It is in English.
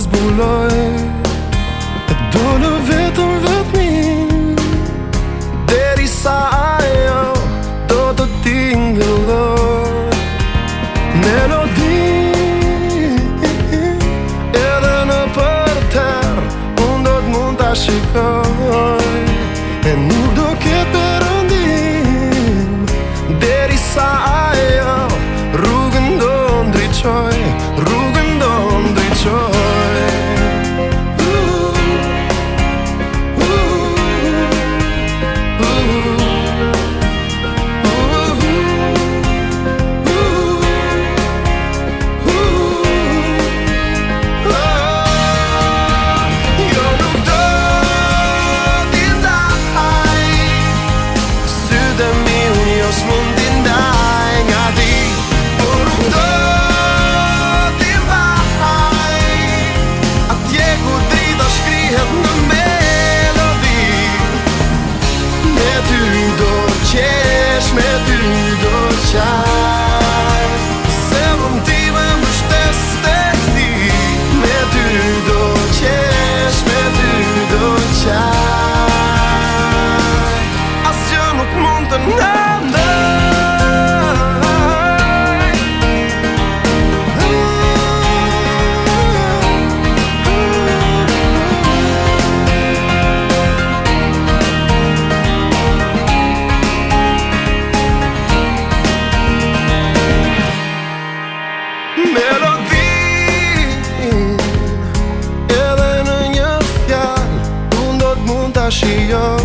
zbuloj E 夕阳